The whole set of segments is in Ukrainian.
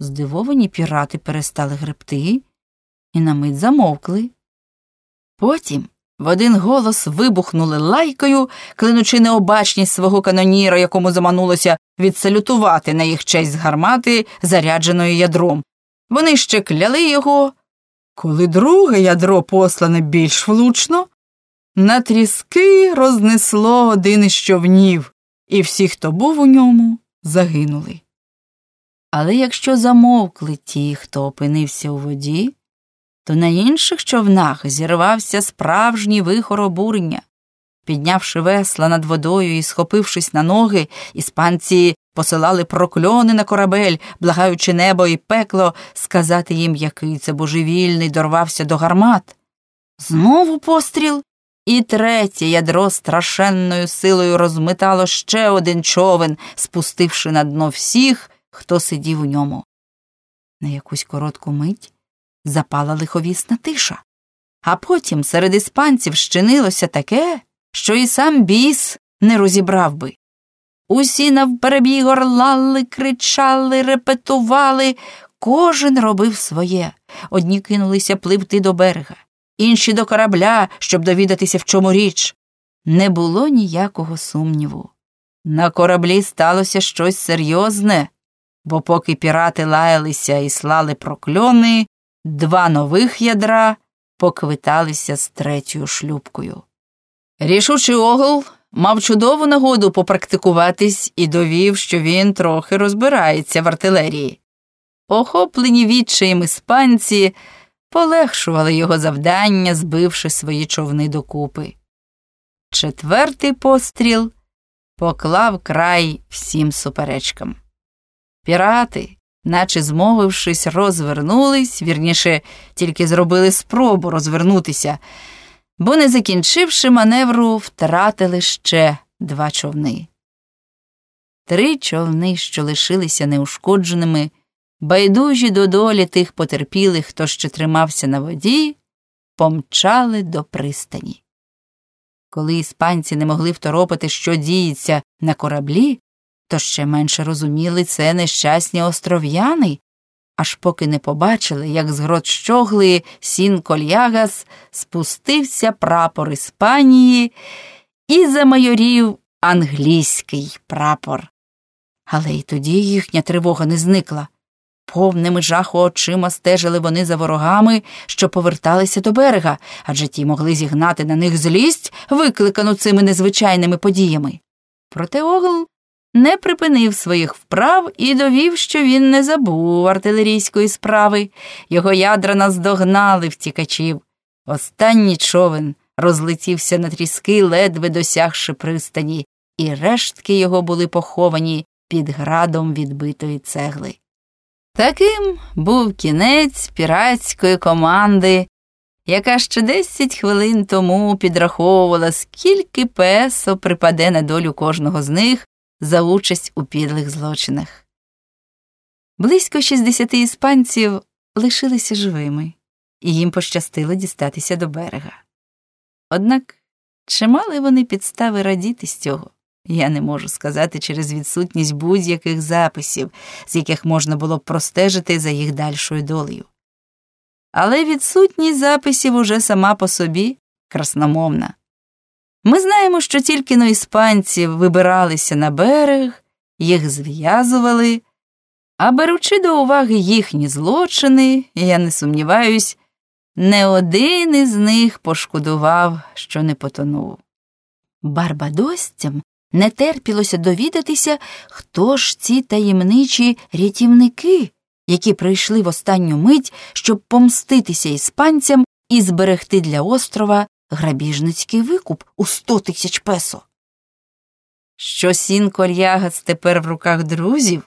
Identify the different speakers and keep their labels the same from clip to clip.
Speaker 1: Здивовані пірати перестали гребти і на мить замовкли. Потім в один голос вибухнули лайкою, клинучи необачність свого каноніра, якому заманулося відсалютувати на їх честь з гармати, зарядженою ядром. Вони ще кляли його. Коли друге ядро послане більш влучно, на тріски рознесло один із човнів, і всі, хто був у ньому, загинули. Але якщо замовкли ті, хто опинився у воді, то на інших човнах зірвався справжній вихор обурення. Піднявши весла над водою і схопившись на ноги, іспанці посилали прокльони на корабель, благаючи небо і пекло, сказати їм, який це божевільний дорвався до гармат. Знову постріл, і третє ядро страшенною силою розмитало ще один човен, спустивши на дно всіх, хто сидів у ньому. На якусь коротку мить запала лиховісна тиша, а потім серед іспанців щинилося таке, що і сам біс не розібрав би. Усі навперебій горлали, кричали, репетували, кожен робив своє. Одні кинулися пливти до берега, інші до корабля, щоб довідатися, в чому річ. Не було ніякого сумніву. На кораблі сталося щось серйозне, бо поки пірати лаялися і слали прокльони, два нових ядра поквиталися з третьою шлюбкою. Рішучий огол мав чудову нагоду попрактикуватись і довів, що він трохи розбирається в артилерії. Охоплені відчаєм іспанці полегшували його завдання, збивши свої човни докупи. Четвертий постріл поклав край всім суперечкам. Пірати, наче змовившись, розвернулись, вірніше, тільки зробили спробу розвернутися, бо, не закінчивши маневру, втратили ще два човни. Три човни, що лишилися неушкодженими, байдужі до долі тих потерпілих, хто ще тримався на воді, помчали до пристані. Коли іспанці не могли второпити, що діється на кораблі, то ще менше розуміли це нещасні остров'яни, аж поки не побачили, як з грот щогли сін кольягас спустився прапор Іспанії і замайорів англійський прапор. Але й тоді їхня тривога не зникла. Повними жаху очима стежили вони за ворогами, що поверталися до берега, адже ті могли зігнати на них злість, викликану цими незвичайними подіями. Проте Огл не припинив своїх вправ і довів, що він не забув артилерійської справи. Його ядра наздогнали втікачів. Останній човен розлетівся на тріски, ледве досягши пристані, і рештки його були поховані під градом відбитої цегли. Таким був кінець піратської команди, яка ще десять хвилин тому підраховувала, скільки песо припаде на долю кожного з них за участь у підлих злочинах. Близько 60 іспанців лишилися живими, і їм пощастило дістатися до берега. Однак чи мали вони підстави радіти з цього? Я не можу сказати через відсутність будь-яких записів, з яких можна було б простежити за їх дальшою долею. Але відсутність записів уже сама по собі красномовна. Ми знаємо, що тільки но іспанці вибиралися на берег, їх зв'язували, а беручи до уваги їхні злочини, я не сумніваюсь, не один із них пошкодував, що не потонув. Барбадосцям не терпілося довідатися, хто ж ці таємничі рятівники, які прийшли в останню мить, щоб помститися іспанцям і зберегти для острова грабіжницький викуп у сто тисяч песо. Що сін кольягас тепер в руках друзів,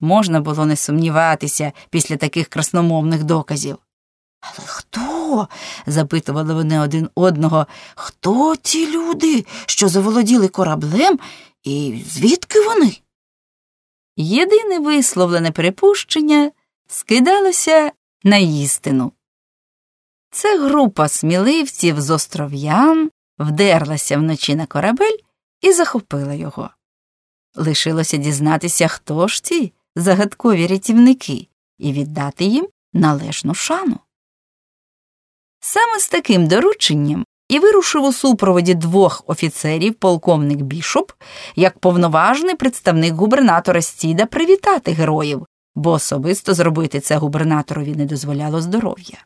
Speaker 1: можна було не сумніватися після таких красномовних доказів. Але хто? запитували вони один одного, хто ті люди, що заволоділи кораблем, і звідки вони? Єдине висловлене припущення скидалося на істину. Це група сміливців з остров'ян вдерлася вночі на корабель і захопила його. Лишилося дізнатися, хто ж ці загадкові рятівники, і віддати їм належну шану. Саме з таким дорученням і вирушив у супроводі двох офіцерів полковник Бішоп як повноважний представник губернатора Стіда привітати героїв, бо особисто зробити це губернаторові не дозволяло здоров'я.